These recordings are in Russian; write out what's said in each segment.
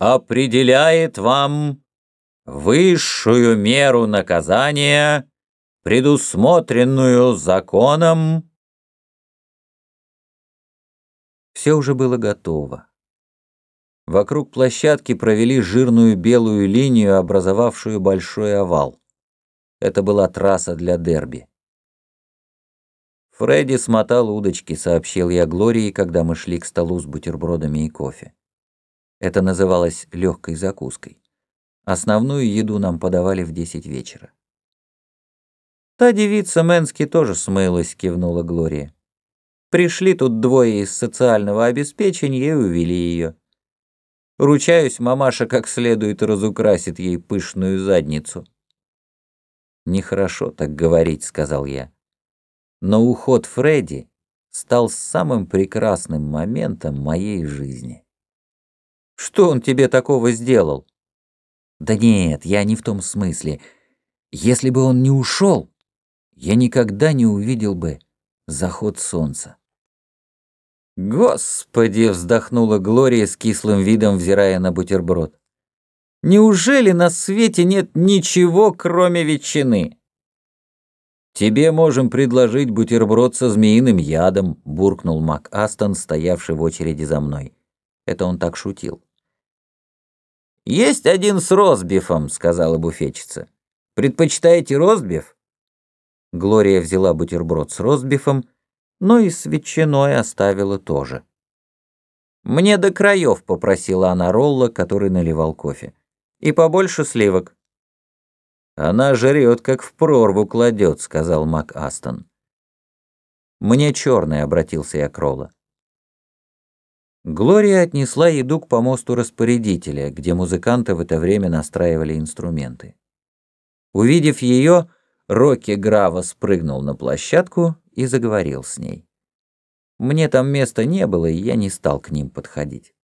определяет вам высшую меру наказания, предусмотренную законом. Все уже было готово. Вокруг площадки провели жирную белую линию, образовавшую большой овал. Это была трасса для дерби. Фредди смотал удочки, сообщил я Глории, когда мы шли к столу с бутербродами и кофе. Это называлось легкой закуской. Основную еду нам подавали в десять вечера. «Та девица Мэнски тоже смылась», — кивнула Глория. «Пришли тут двое из социального обеспечения и увели ее. Ручаюсь, мамаша как следует разукрасит ей пышную задницу». «Нехорошо так говорить», — сказал я. «Но уход Фредди стал самым прекрасным моментом моей жизни». «Что он тебе такого сделал?» «Да нет, я не в том смысле. Если бы он не ушел, я никогда не увидел бы заход солнца». «Господи!» — вздохнула Глория с кислым видом, взирая на бутерброд. «Неужели на свете нет ничего, кроме ветчины?» «Тебе можем предложить бутерброд со змеиным ядом», — буркнул Мак Астон, стоявший в очереди за мной. Это он так шутил. «Есть один с розбифом», — сказала буфетчица. «Предпочитаете розбиф?» Глория взяла бутерброд с розбифом, но и с ветчиной оставила тоже. «Мне до краев», — попросила она Ролла, который наливал кофе. «И побольше сливок». «Она жрет, как в прорву кладет», — сказал Мак Астон. «Мне черный», — обратился я к Ролла. Глория отнесла еду к помосту распорядителя, где музыканты в это время настраивали инструменты. Увидев ее, Рокки Граво спрыгнул на площадку и заговорил с ней. Мне там места не было, и я не стал к ним подходить.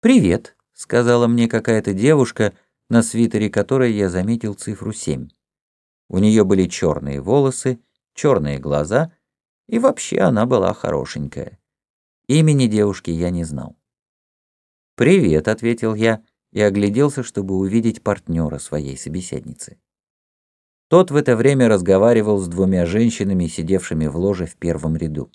«Привет», — сказала мне какая-то девушка, на свитере которой я заметил цифру 7. У нее были черные волосы, черные глаза, и вообще она была хорошенькая. Имени девушки я не знал. «Привет», — ответил я и огляделся, чтобы увидеть партнера своей собеседницы. Тот в это время разговаривал с двумя женщинами, сидевшими в ложе в первом ряду.